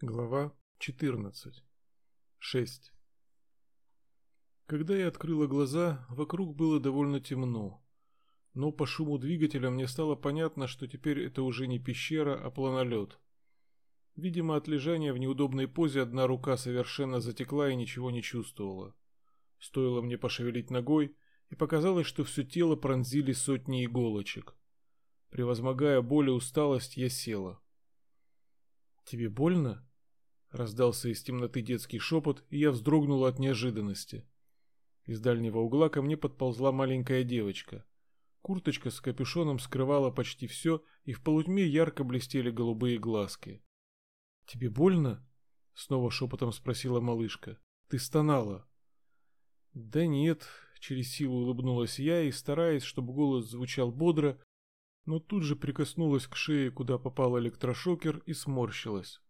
Глава 14. 6. Когда я открыла глаза, вокруг было довольно темно. Но по шуму двигателя мне стало понятно, что теперь это уже не пещера, а планолет. Видимо, от лежания в неудобной позе одна рука совершенно затекла и ничего не чувствовала. Стоило мне пошевелить ногой, и показалось, что все тело пронзили сотни иголочек. Превозмогая боль и усталость, я села. «Тебе больно?» Раздался из темноты детский шепот, и я вздрогнула от неожиданности. Из дальнего угла ко мне подползла маленькая девочка. Курточка с капюшоном скрывала почти все, и в полутьме ярко блестели голубые глазки. «Тебе больно?» — снова шепотом спросила малышка. «Ты стонала». «Да нет», — через силу улыбнулась я и, стараясь, чтобы голос звучал бодро, но тут же прикоснулась к шее, куда попал электрошокер, и сморщилась.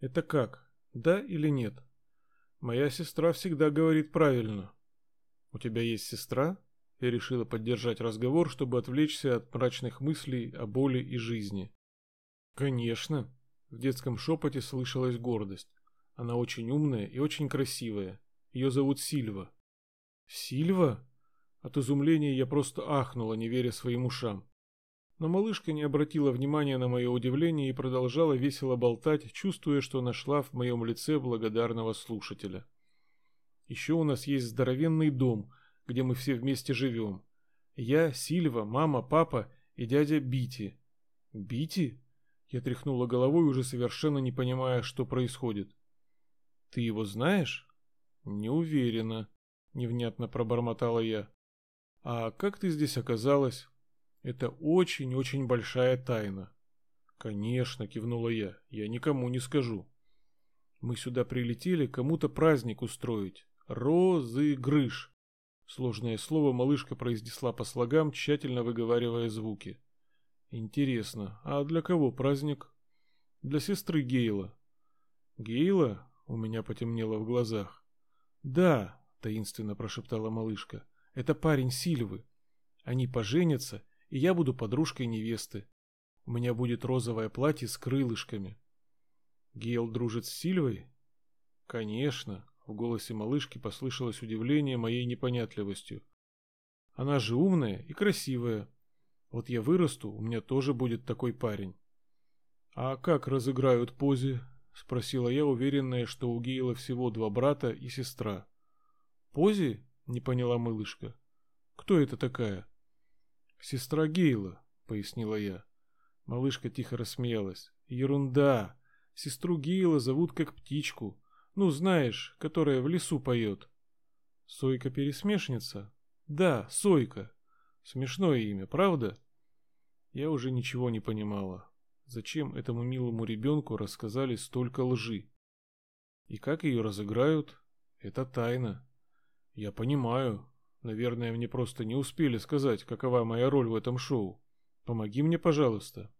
Это как? Да или нет? Моя сестра всегда говорит правильно. У тебя есть сестра? Я решила поддержать разговор, чтобы отвлечься от мрачных мыслей о боли и жизни. Конечно. В детском шепоте слышалась гордость. Она очень умная и очень красивая. Ее зовут Сильва. Сильва? От изумления я просто ахнула, не веря своим ушам. Но малышка не обратила внимания на мое удивление и продолжала весело болтать, чувствуя, что нашла в моем лице благодарного слушателя. Еще у нас есть здоровенный дом, где мы все вместе живем. Я, Сильва, мама, папа и дядя Бити. Бити? Я тряхнула головой, уже совершенно не понимая, что происходит. Ты его знаешь? Не уверена, невнятно пробормотала я. А как ты здесь оказалась? Это очень-очень большая тайна. Конечно, кивнула я. Я никому не скажу. Мы сюда прилетели кому-то праздник устроить. Розыгрыш. Сложное слово малышка произнесла по слогам, тщательно выговаривая звуки. Интересно, а для кого праздник? Для сестры Гейла. Гейла? У меня потемнело в глазах. Да, таинственно прошептала малышка. Это парень Сильвы. Они поженятся и я буду подружкой невесты. У меня будет розовое платье с крылышками. Гейл дружит с Сильвой? Конечно, в голосе малышки послышалось удивление моей непонятливостью. Она же умная и красивая. Вот я вырасту, у меня тоже будет такой парень. А как разыграют пози? спросила я, уверенная, что у Гейла всего два брата и сестра. Пози? не поняла малышка. Кто это такая? «Сестра Гейла», — пояснила я. Малышка тихо рассмеялась. «Ерунда! Сестру Гейла зовут как птичку. Ну, знаешь, которая в лесу поет». «Сойка-пересмешница?» «Да, Сойка. Смешное имя, правда?» Я уже ничего не понимала. Зачем этому милому ребенку рассказали столько лжи? И как ее разыграют? Это тайна. Я понимаю, Наверное, мне просто не успели сказать, какова моя роль в этом шоу. Помоги мне, пожалуйста.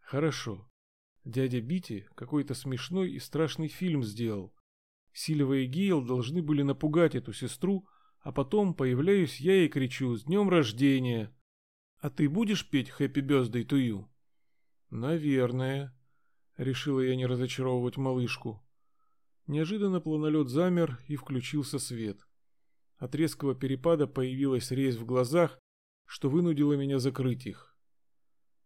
Хорошо. Дядя Бити какой-то смешной и страшный фильм сделал. Сильва и Гейл должны были напугать эту сестру, а потом появляюсь я и кричу «С днем рождения!» «А ты будешь петь «Happy Birthday to you»?» «Наверное», — решила я не разочаровывать малышку. Неожиданно планолет замер и включился свет. От резкого перепада появилась резь в глазах, что вынудило меня закрыть их.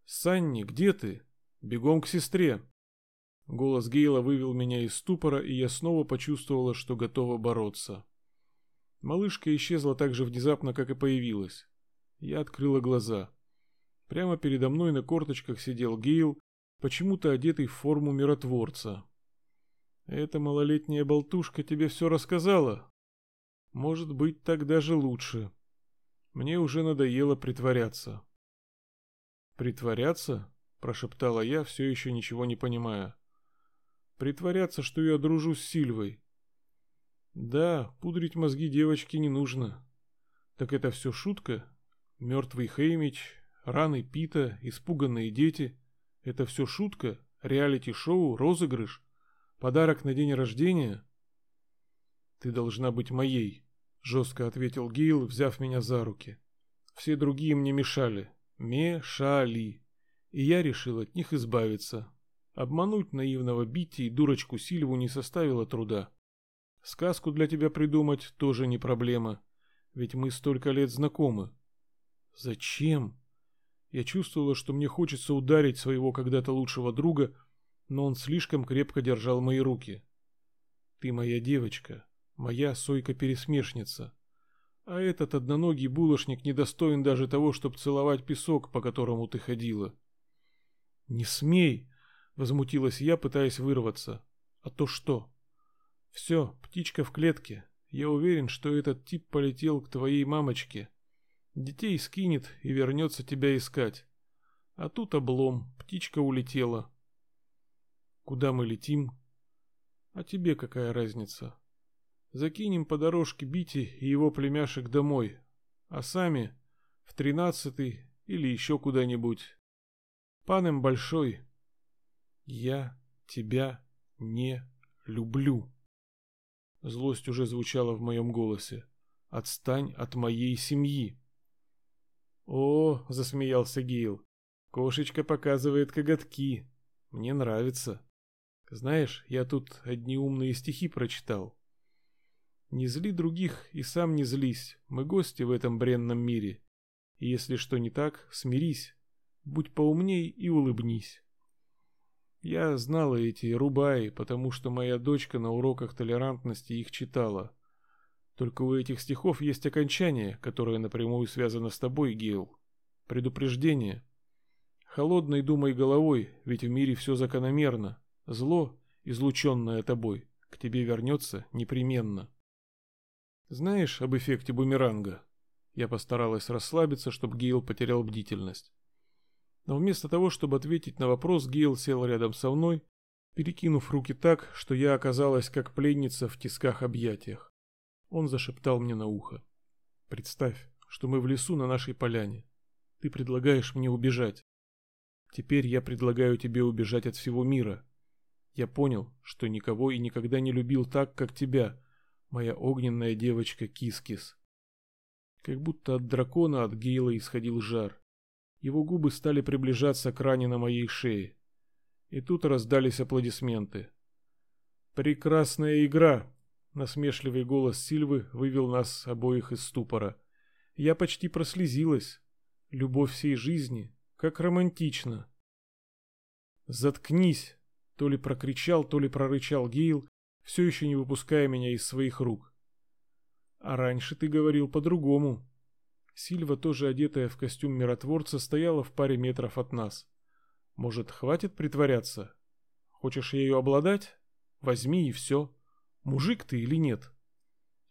«Санни, где ты? Бегом к сестре!» Голос Гейла вывел меня из ступора, и я снова почувствовала, что готова бороться. Малышка исчезла так же внезапно, как и появилась. Я открыла глаза. Прямо передо мной на корточках сидел Гейл, почему-то одетый в форму миротворца. «Эта малолетняя болтушка тебе все рассказала?» Может быть, так даже лучше. Мне уже надоело притворяться. Притворяться? прошептала я, все еще ничего не понимая. Притворяться, что я дружу с Сильвой. Да, пудрить мозги девочки не нужно. Так это все шутка? Мертвый Хеймич, раны Пита, испуганные дети. Это все шутка? Реалити-шоу, розыгрыш? Подарок на день рождения? Ты должна быть моей, жестко ответил Гейл, взяв меня за руки. Все другие мне мешали. Мешали. И я решил от них избавиться. Обмануть наивного Битти и дурочку Сильву не составило труда. Сказку для тебя придумать тоже не проблема, ведь мы столько лет знакомы. Зачем? Я чувствовала, что мне хочется ударить своего когда-то лучшего друга, но он слишком крепко держал мои руки. Ты моя девочка, моя сойка-пересмешница. А этот одноногий булочник недостоин даже того, чтобы целовать песок, по которому ты ходила. Не смей, возмутилась я, пытаясь вырваться. А то что? Все, птичка в клетке. Я уверен, что этот тип полетел к твоей мамочке. Детей скинет и вернется тебя искать. А тут облом, птичка улетела. Куда мы летим? А тебе какая разница? Закинем по дорожке Бити и его племяшек домой, а сами в тринадцатый или еще куда-нибудь. Паnem большой, я тебя не люблю. Злость уже звучала в моем голосе. Отстань от моей семьи. О, засмеялся Гейл. Кошечка показывает коготки. Мне нравится. Знаешь, я тут одни умные стихи прочитал. Не зли других и сам не злись. Мы гости в этом бренном мире. И если что не так, смирись. Будь поумней и улыбнись. Я знала эти рубаи, потому что моя дочка на уроках толерантности их читала. Только у этих стихов есть окончание, которое напрямую связано с тобой, Гейл. Предупреждение. Холодной думай головой, ведь в мире все закономерно. Зло, излученное тобой, к тебе вернется непременно. Знаешь об эффекте бумеранга? Я постаралась расслабиться, чтобы Гейл потерял бдительность. Но вместо того, чтобы ответить на вопрос, Гейл сел рядом со мной, перекинув руки так, что я оказалась как пленница в тисках объятиях. Он зашептал мне на ухо. «Представь, что мы в лесу на нашей поляне. Ты предлагаешь мне убежать. Теперь я предлагаю тебе убежать от всего мира. Я понял, что никого и никогда не любил так, как тебя, моя огненная девочка Кискис. Как будто от дракона от Гейла исходил жар. Его губы стали приближаться к ране на моей шее. И тут раздались аплодисменты. «Прекрасная игра!» Насмешливый голос Сильвы вывел нас обоих из ступора. Я почти прослезилась. Любовь всей жизни, как романтично. «Заткнись!» — то ли прокричал, то ли прорычал Гейл, все еще не выпуская меня из своих рук. «А раньше ты говорил по-другому». Сильва, тоже одетая в костюм миротворца, стояла в паре метров от нас. «Может, хватит притворяться? Хочешь ею обладать? Возьми и все. Мужик ты или нет?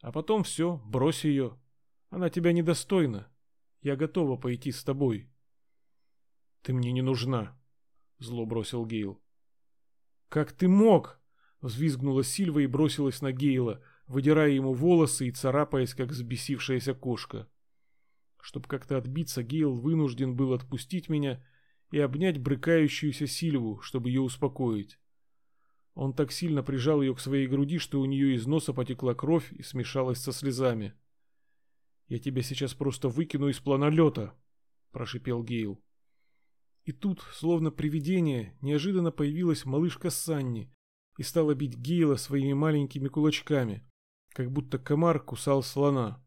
А потом все, брось ее. Она тебя недостойна. Я готова пойти с тобой». «Ты мне не нужна», — зло бросил Гейл. «Как ты мог?» — взвизгнула Сильва и бросилась на Гейла, выдирая ему волосы и царапаясь, как взбесившаяся кошка. Чтобы как-то отбиться, Гейл вынужден был отпустить меня и обнять брыкающуюся Сильву, чтобы ее успокоить. Он так сильно прижал ее к своей груди, что у нее из носа потекла кровь и смешалась со слезами. «Я тебя сейчас просто выкину из планолета», — прошипел Гейл. И тут, словно привидение, неожиданно появилась малышка Санни и стала бить Гейла своими маленькими кулачками, как будто комар кусал слона.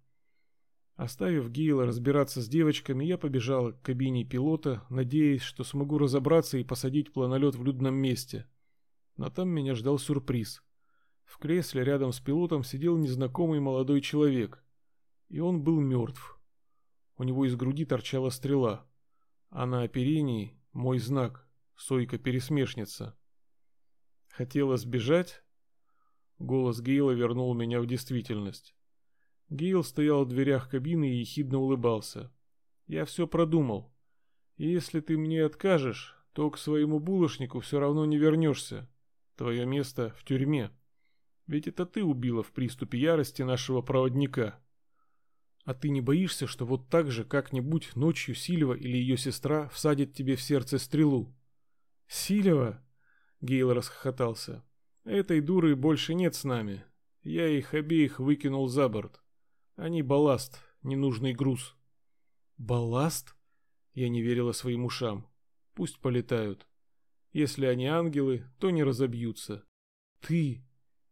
Оставив Гейла разбираться с девочками, я побежала к кабине пилота, надеясь, что смогу разобраться и посадить планолет в людном месте. Но там меня ждал сюрприз. В кресле рядом с пилотом сидел незнакомый молодой человек. И он был мертв. У него из груди торчала стрела. А на оперении мой знак — сойка-пересмешница. Хотела сбежать? Голос Гейла вернул меня в действительность. Гейл стоял в дверях кабины и ехидно улыбался. «Я все продумал. если ты мне откажешь, то к своему булочнику все равно не вернешься. Твое место в тюрьме. Ведь это ты убила в приступе ярости нашего проводника. А ты не боишься, что вот так же как-нибудь ночью Сильва или ее сестра всадит тебе в сердце стрелу?» «Сильва?» — Гейл расхохотался. «Этой дуры больше нет с нами. Я их обеих выкинул за борт». Они балласт, ненужный груз. Балласт? Я не верила своим ушам. Пусть полетают. Если они ангелы, то не разобьются. Ты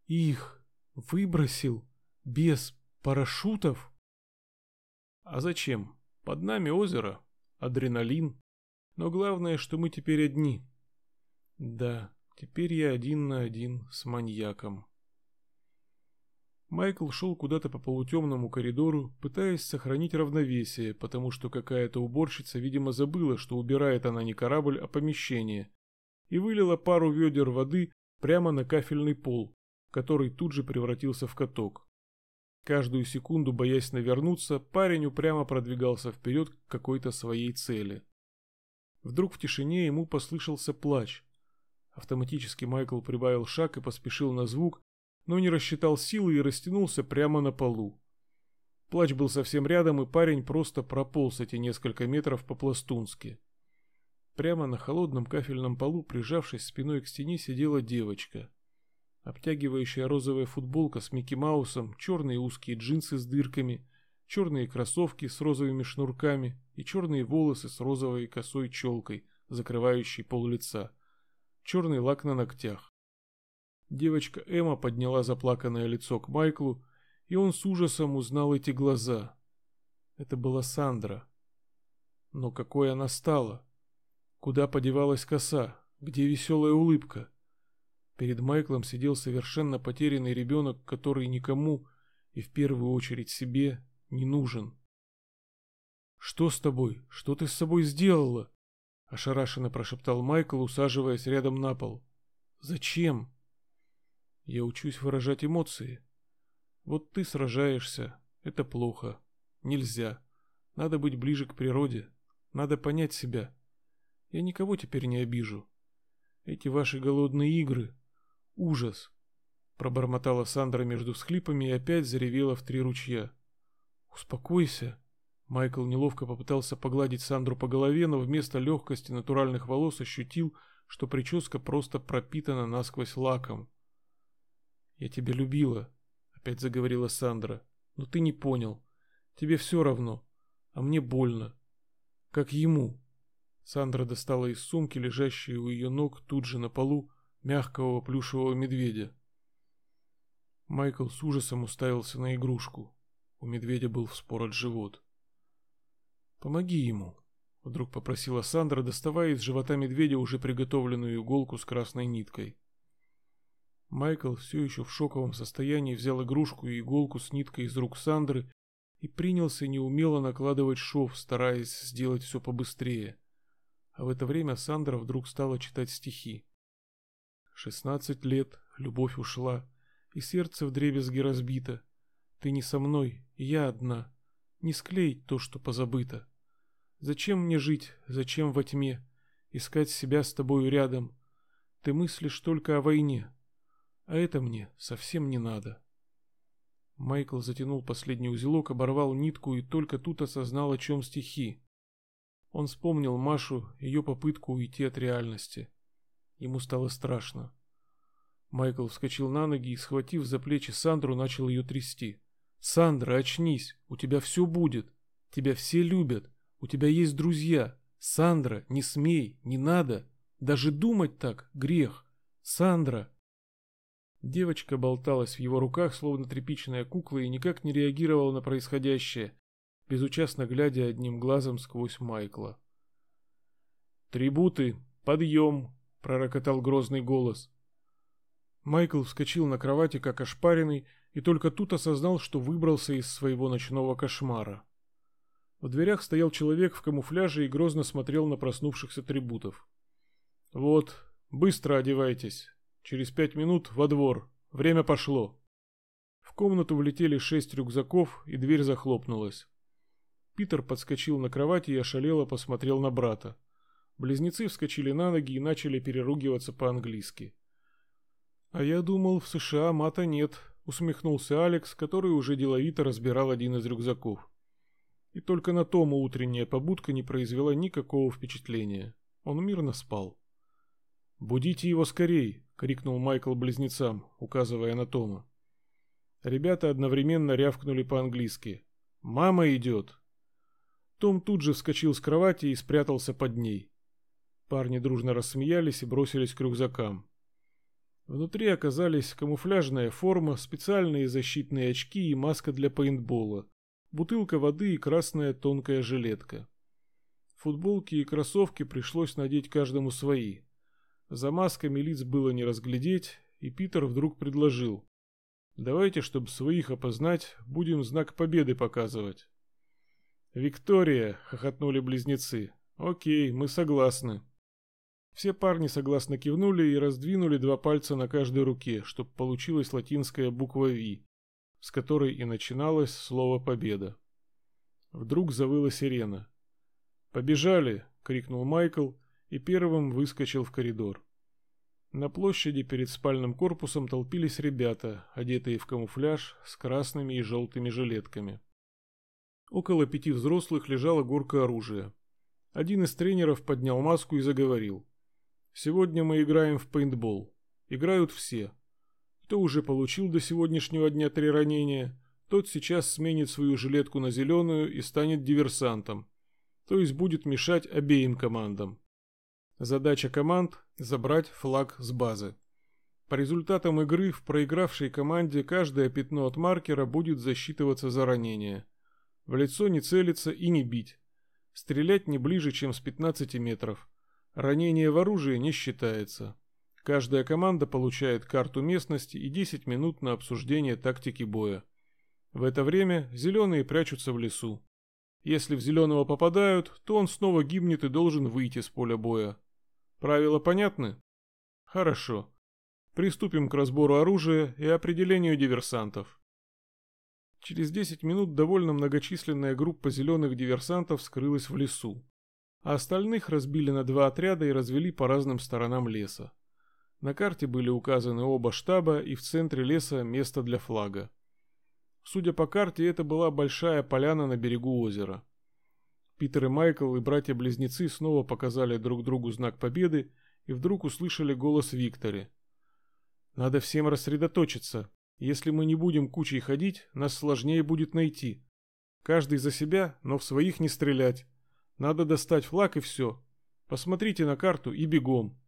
их выбросил без парашютов? А зачем? Под нами озеро, адреналин. Но главное, что мы теперь одни. Да, теперь я один на один с маньяком. Майкл шел куда-то по полутемному коридору, пытаясь сохранить равновесие, потому что какая-то уборщица, видимо, забыла, что убирает она не корабль, а помещение, и вылила пару ведер воды прямо на кафельный пол, который тут же превратился в каток. Каждую секунду, боясь навернуться, парень упрямо продвигался вперед к какой-то своей цели. Вдруг в тишине ему послышался плач. Автоматически Майкл прибавил шаг и поспешил на звук, но не рассчитал силы и растянулся прямо на полу. Плач был совсем рядом, и парень просто прополз эти несколько метров по-пластунски. Прямо на холодном кафельном полу, прижавшись спиной к стене, сидела девочка. Обтягивающая розовая футболка с Микки Маусом, черные узкие джинсы с дырками, черные кроссовки с розовыми шнурками и черные волосы с розовой косой челкой, закрывающей пол лица. Черный лак на ногтях. Девочка Эмма подняла заплаканное лицо к Майклу, и он с ужасом узнал эти глаза. Это была Сандра. Но какой она стала? Куда подевалась коса? Где веселая улыбка? Перед Майклом сидел совершенно потерянный ребенок, который никому, и в первую очередь себе, не нужен. «Что с тобой? Что ты с собой сделала?» Ошарашенно прошептал Майкл, усаживаясь рядом на пол. «Зачем?» Я учусь выражать эмоции. Вот ты сражаешься. Это плохо. Нельзя. Надо быть ближе к природе. Надо понять себя. Я никого теперь не обижу. Эти ваши голодные игры. Ужас. Пробормотала Сандра между всхлипами и опять заревела в три ручья. Успокойся. Майкл неловко попытался погладить Сандру по голове, но вместо легкости натуральных волос ощутил, что прическа просто пропитана насквозь лаком. «Я тебя любила», — опять заговорила Сандра. «Но ты не понял. Тебе все равно. А мне больно. Как ему». Сандра достала из сумки, лежащей у ее ног тут же на полу, мягкого плюшевого медведя. Майкл с ужасом уставился на игрушку. У медведя был вспорот живот. «Помоги ему», — вдруг попросила Сандра, доставая из живота медведя уже приготовленную иголку с красной ниткой. Майкл все еще в шоковом состоянии взял игрушку и иголку с ниткой из рук Сандры и принялся неумело накладывать шов, стараясь сделать все побыстрее. А в это время Сандра вдруг стала читать стихи. «Шестнадцать лет, любовь ушла, и сердце вдребезги разбито. Ты не со мной, я одна. Не склеить то, что позабыто. Зачем мне жить, зачем во тьме, искать себя с тобою рядом? Ты мыслишь только о войне, а это мне совсем не надо. Майкл затянул последний узелок, оборвал нитку и только тут осознал, о чем стихи. Он вспомнил Машу, ее попытку уйти от реальности. Ему стало страшно. Майкл вскочил на ноги и, схватив за плечи Сандру, начал ее трясти. «Сандра, очнись! У тебя все будет! Тебя все любят! У тебя есть друзья! Сандра, не смей, не надо! Даже думать так — грех! Сандра!» Девочка болталась в его руках, словно тряпичная кукла, и никак не реагировала на происходящее, безучастно глядя одним глазом сквозь Майкла. «Трибуты! Подъем!» — пророкотал грозный голос. Майкл вскочил на кровати, как ошпаренный, и только тут осознал, что выбрался из своего ночного кошмара. В дверях стоял человек в камуфляже и грозно смотрел на проснувшихся трибутов. «Вот, быстро одевайтесь!» Через пять минут во двор. Время пошло. В комнату влетели шесть рюкзаков, и дверь захлопнулась. Питер подскочил на кровати и ошалело посмотрел на брата. Близнецы вскочили на ноги и начали переругиваться по-английски. «А я думал, в США мата нет», — усмехнулся Алекс, который уже деловито разбирал один из рюкзаков. И только на Тома утренняя побудка не произвела никакого впечатления. Он мирно спал. «Будите его скорей!» — крикнул Майкл близнецам, указывая на Тома. Ребята одновременно рявкнули по-английски. «Мама идет!» Том тут же вскочил с кровати и спрятался под ней. Парни дружно рассмеялись и бросились к рюкзакам. Внутри оказались камуфляжная форма, специальные защитные очки и маска для пейнтбола, бутылка воды и красная тонкая жилетка. Футболки и кроссовки пришлось надеть каждому свои. За масками лиц было не разглядеть, и Питер вдруг предложил. «Давайте, чтобы своих опознать, будем знак победы показывать». «Виктория!» — хохотнули близнецы. «Окей, мы согласны». Все парни согласно кивнули и раздвинули два пальца на каждой руке, чтобы получилась латинская буква «Ви», с которой и начиналось слово «победа». Вдруг завыла сирена. «Побежали!» — крикнул Майкл и первым выскочил в коридор. На площади перед спальным корпусом толпились ребята, одетые в камуфляж с красными и желтыми жилетками. Около пяти взрослых лежала горка оружия. Один из тренеров поднял маску и заговорил. Сегодня мы играем в пейнтбол. Играют все. Кто уже получил до сегодняшнего дня три ранения, тот сейчас сменит свою жилетку на зеленую и станет диверсантом. То есть будет мешать обеим командам. Задача команд – забрать флаг с базы. По результатам игры в проигравшей команде каждое пятно от маркера будет засчитываться за ранение. В лицо не целиться и не бить. Стрелять не ближе, чем с 15 метров. Ранение в оружии не считается. Каждая команда получает карту местности и 10 минут на обсуждение тактики боя. В это время зеленые прячутся в лесу. Если в зеленого попадают, то он снова гибнет и должен выйти с поля боя. Правила понятны? Хорошо. Приступим к разбору оружия и определению диверсантов. Через 10 минут довольно многочисленная группа зеленых диверсантов скрылась в лесу а остальных разбили на два отряда и развели по разным сторонам леса. На карте были указаны оба штаба и в центре леса место для флага. Судя по карте, это была большая поляна на берегу озера. Питер и Майкл и братья-близнецы снова показали друг другу знак победы и вдруг услышали голос Виктори. «Надо всем рассредоточиться. Если мы не будем кучей ходить, нас сложнее будет найти. Каждый за себя, но в своих не стрелять. Надо достать флаг и все. Посмотрите на карту и бегом.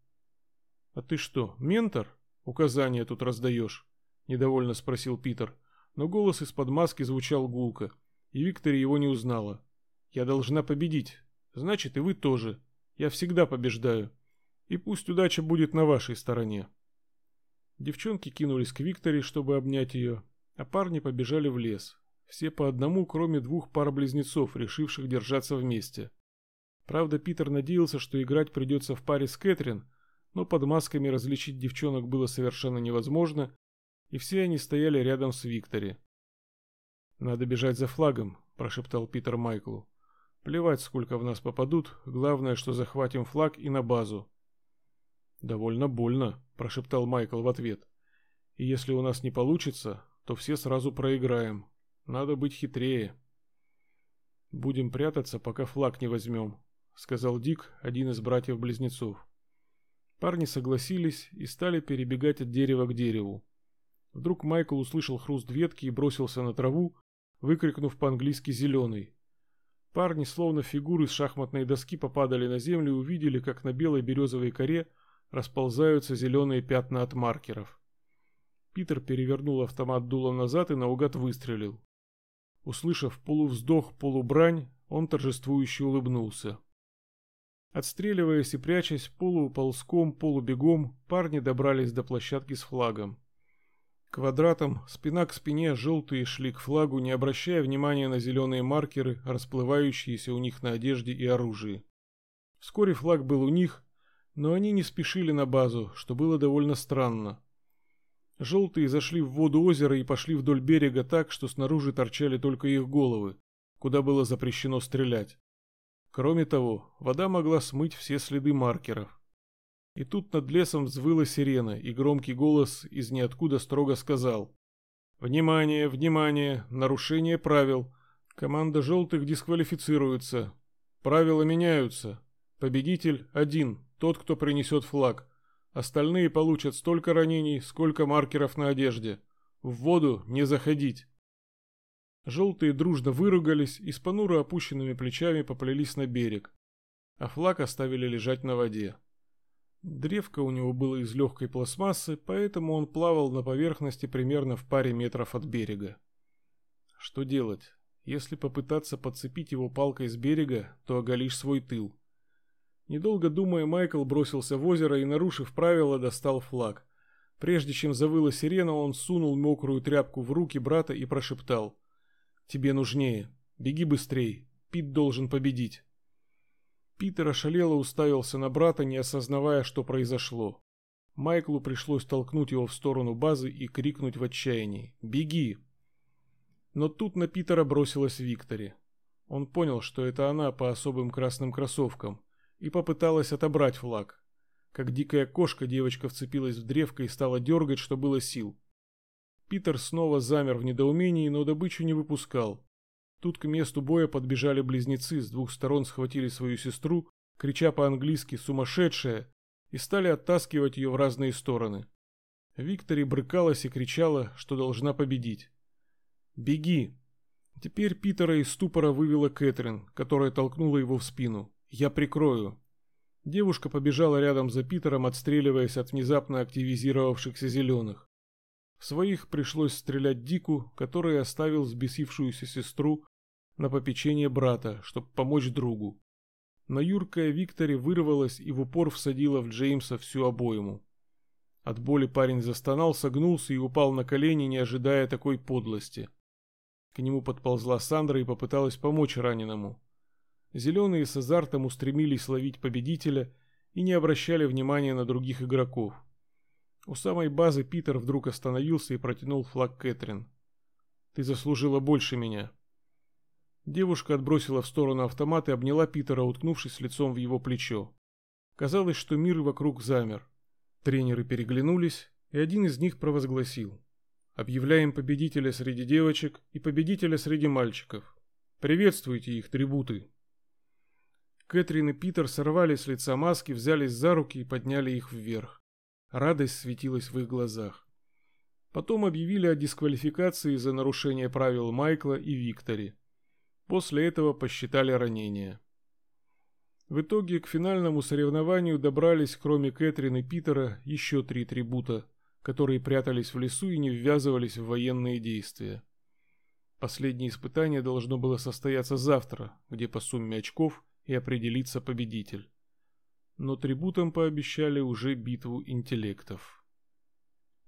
А ты что, ментор? Указания тут раздаешь? Недовольно спросил Питер, но голос из-под маски звучал гулко, и Виктория его не узнала. Я должна победить. Значит, и вы тоже. Я всегда побеждаю. И пусть удача будет на вашей стороне. Девчонки кинулись к Виктории, чтобы обнять ее, а парни побежали в лес. Все по одному, кроме двух пар близнецов, решивших держаться вместе. Правда, Питер надеялся, что играть придется в паре с Кэтрин, но под масками различить девчонок было совершенно невозможно, и все они стояли рядом с Виктори. «Надо бежать за флагом», – прошептал Питер Майклу. «Плевать, сколько в нас попадут, главное, что захватим флаг и на базу». «Довольно больно», – прошептал Майкл в ответ. «И если у нас не получится, то все сразу проиграем. Надо быть хитрее». «Будем прятаться, пока флаг не возьмем», сказал Дик, один из братьев-близнецов. Парни согласились и стали перебегать от дерева к дереву. Вдруг Майкл услышал хруст ветки и бросился на траву, выкрикнув по-английски «зеленый». Парни, словно фигуры с шахматной доски, попадали на землю и увидели, как на белой березовой коре расползаются зеленые пятна от маркеров. Питер перевернул автомат дулом назад и наугад выстрелил. Услышав полувздох, полубрань, он торжествующе улыбнулся. Отстреливаясь и прячась полуползком, полубегом, парни добрались до площадки с флагом. Квадратом, спина к спине, желтые шли к флагу, не обращая внимания на зеленые маркеры, расплывающиеся у них на одежде и оружии. Вскоре флаг был у них, но они не спешили на базу, что было довольно странно. Желтые зашли в воду озера и пошли вдоль берега так, что снаружи торчали только их головы, куда было запрещено стрелять. Кроме того, вода могла смыть все следы маркеров. И тут над лесом взвыла сирена, и громкий голос из ниоткуда строго сказал. «Внимание, внимание, нарушение правил. Команда желтых дисквалифицируется. Правила меняются. Победитель один, тот, кто принесет флаг. Остальные получат столько ранений, сколько маркеров на одежде. В воду не заходить». Желтые дружно выругались и с понуро опущенными плечами поплелись на берег. а флаг оставили лежать на воде. Древко у него было из легкой пластмассы, поэтому он плавал на поверхности примерно в паре метров от берега. Что делать? Если попытаться подцепить его палкой с берега, то оголишь свой тыл. Недолго думая, Майкл бросился в озеро и, нарушив правила, достал флаг. Прежде чем завыла сирена, он сунул мокрую тряпку в руки брата и прошептал. «Тебе нужнее. Беги быстрей. Пит должен победить». Питер ошалело уставился на брата, не осознавая, что произошло. Майклу пришлось толкнуть его в сторону базы и крикнуть в отчаянии «Беги!». Но тут на Питера бросилась Виктори. Он понял, что это она по особым красным кроссовкам и попыталась отобрать флаг. Как дикая кошка девочка вцепилась в древко и стала дергать, что было сил. Питер снова замер в недоумении, но добычу не выпускал. Тут к месту боя подбежали близнецы, с двух сторон схватили свою сестру, крича по-английски «сумасшедшая!» и стали оттаскивать ее в разные стороны. Виктори брыкалась и кричала, что должна победить. «Беги!» Теперь Питера из ступора вывела Кэтрин, которая толкнула его в спину. Я прикрою. Девушка побежала рядом за Питером, отстреливаясь от внезапно активизировавшихся зеленых. В своих пришлось стрелять Дику, который оставил взбесившуюся сестру на попечение брата, чтобы помочь другу. Но юркая Виктори вырвалась и в упор всадила в Джеймса всю обойму. От боли парень застонал, согнулся и упал на колени, не ожидая такой подлости. К нему подползла Сандра и попыталась помочь раненому. Зеленые с азартом устремились ловить победителя и не обращали внимания на других игроков. У самой базы Питер вдруг остановился и протянул флаг Кэтрин. «Ты заслужила больше меня». Девушка отбросила в сторону автомат и обняла Питера, уткнувшись лицом в его плечо. Казалось, что мир вокруг замер. Тренеры переглянулись, и один из них провозгласил. «Объявляем победителя среди девочек и победителя среди мальчиков. Приветствуйте их, трибуты!» Кэтрин и Питер сорвали с лица маски, взялись за руки и подняли их вверх. Радость светилась в их глазах. Потом объявили о дисквалификации за нарушение правил Майкла и Виктори. После этого посчитали ранения. В итоге к финальному соревнованию добрались, кроме Кэтрин и Питера, еще три трибута, которые прятались в лесу и не ввязывались в военные действия. Последнее испытание должно было состояться завтра, где по сумме очков и определится победитель. Но трибутам пообещали уже битву интеллектов.